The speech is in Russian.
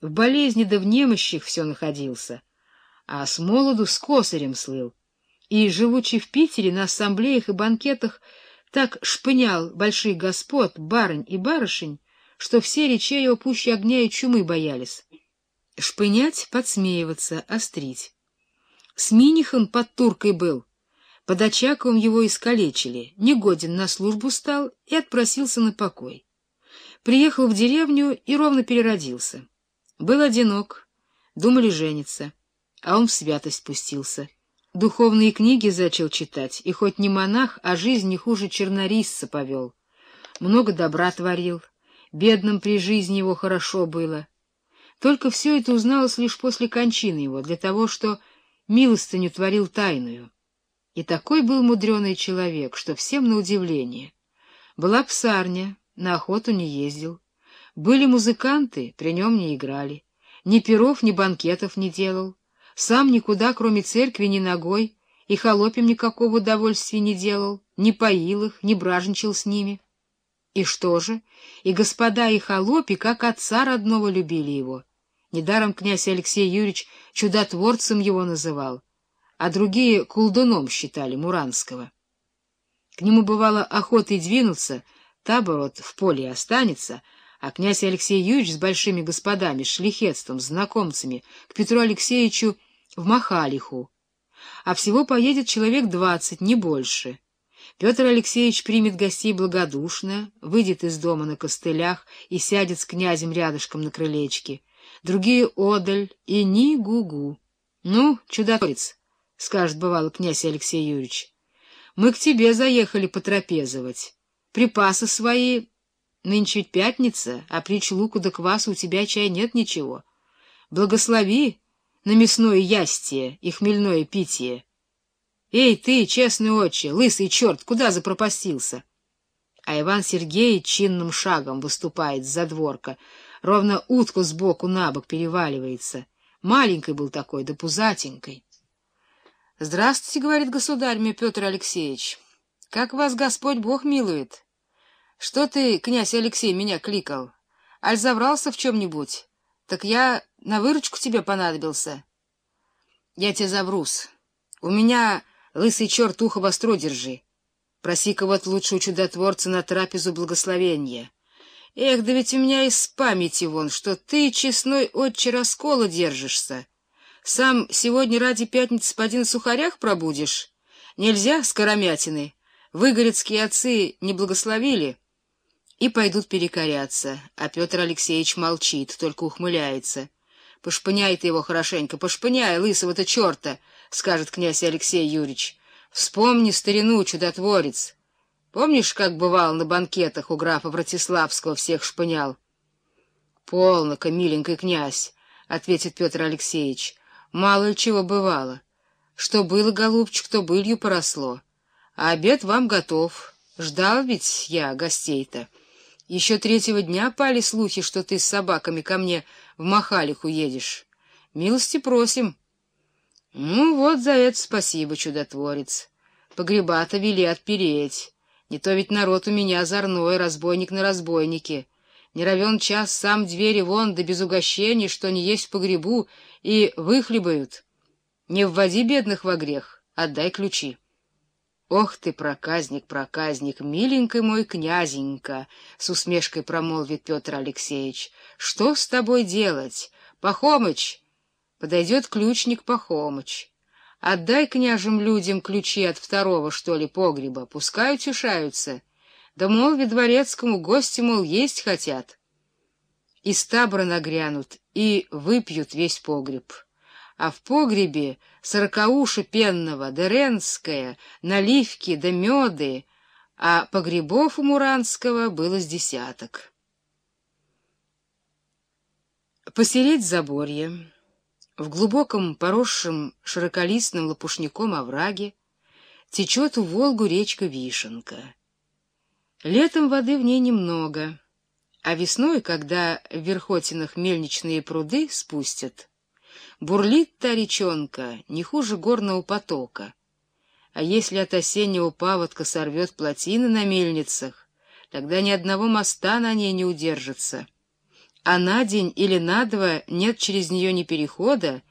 В болезни да в немощах все находился, а с молоду с косарем слыл. И, живучи в Питере, на ассамблеях и банкетах, так шпынял больших господ, барынь и барышень, что все речей его пуще огня и чумы боялись. Шпынять, подсмеиваться, острить. С Минихом под туркой был. Под Очаковым его искалечили, негоден на службу стал и отпросился на покой. Приехал в деревню и ровно переродился. Был одинок, думали жениться, а он в святость пустился. Духовные книги зачал читать, и хоть не монах, а жизнь не хуже чернорисца повел. Много добра творил, бедным при жизни его хорошо было. Только все это узналось лишь после кончины его, для того, что милостыню творил тайную. И такой был мудреный человек, что всем на удивление. Была псарня, на охоту не ездил. Были музыканты, при нем не играли. Ни перов, ни банкетов не делал. Сам никуда, кроме церкви, ни ногой, и холопим никакого удовольствия не делал, не поил их, не бражничал с ними. И что же? И господа, и холопи, как отца родного, любили его. Недаром князь Алексей Юрьевич чудотворцем его называл, а другие колдуном считали Муранского. К нему бывало охотой двинуться, табор вот в поле останется — а князь Алексей Юрьевич с большими господами, шлихетством, знакомцами, к Петру Алексеевичу в Махалиху. А всего поедет человек двадцать, не больше. Петр Алексеевич примет гостей благодушно, выйдет из дома на костылях и сядет с князем рядышком на крылечке. Другие — одаль и ни гу-гу. — Ну, чудотворец, — скажет бывало князь Алексей Юрьевич, — мы к тебе заехали потрапезовать. Припасы свои Нынче пятница, а прич луку да кваса у тебя чай нет ничего. Благослови на мясное ястие и хмельное питье. Эй, ты, честный отче, лысый черт, куда запропастился? А Иван Сергеевич чинным шагом выступает с задворка, ровно утку сбоку на бок переваливается. Маленький был такой, да пузатенькой. — Здравствуйте, — говорит государь мне Петр Алексеевич. — Как вас Господь Бог милует? — что ты, князь Алексей, меня кликал? Аль заврался в чем-нибудь? Так я на выручку тебе понадобился. Я тебе заврус. У меня, лысый черт, ухо востро держи. Проси-ка вот лучше у чудотворца на трапезу благословения. Эх, да ведь у меня из памяти вон, что ты, честной отче, раскола держишься. Сам сегодня ради пятницы по один сухарях пробудешь? Нельзя, скоромятины. Выгорецкие отцы не благословили и пойдут перекоряться, а Петр Алексеевич молчит, только ухмыляется. — Пошпыняй ты его хорошенько, пошпыняй, лысого-то черта, — скажет князь Алексей Юрьевич. — Вспомни старину, чудотворец. Помнишь, как бывал на банкетах у графа Братиславского всех шпынял? — Полно-ка, миленький князь, — ответит Петр Алексеевич. — Мало ли чего бывало. Что было, голубчик, то былью поросло. А обед вам готов. Ждал ведь я гостей-то. Еще третьего дня пали слухи, что ты с собаками ко мне в Махалиху едешь. Милости просим. Ну вот за это спасибо, чудотворец. Погреба-то вели отпереть. Не то ведь народ у меня озорной, разбойник на разбойнике. Не равен час сам двери вон, да без угощений, что не есть в погребу, и выхлебают. Не вводи бедных во грех, отдай ключи. «Ох ты, проказник, проказник, миленький мой князенька!» — с усмешкой промолвит Петр Алексеевич. «Что с тобой делать? Пахомыч!» Подойдет ключник Пахомыч. «Отдай княжим людям ключи от второго, что ли, погреба, пускай утешаются. Да, мол, дворецкому гости, мол, есть хотят». Из табора нагрянут и выпьют весь погреб а в погребе сорокауша пенного, деренская, наливки да меды, а погребов у Муранского было с десяток. Поселить заборье. В глубоком, поросшем широколистным лопушником овраге течет в Волгу речка Вишенка. Летом воды в ней немного, а весной, когда в Верхотинах мельничные пруды спустят, Бурлит та речонка не хуже горного потока. А если от осеннего паводка сорвет плотины на мельницах, тогда ни одного моста на ней не удержится. а на день или на два нет через нее ни перехода,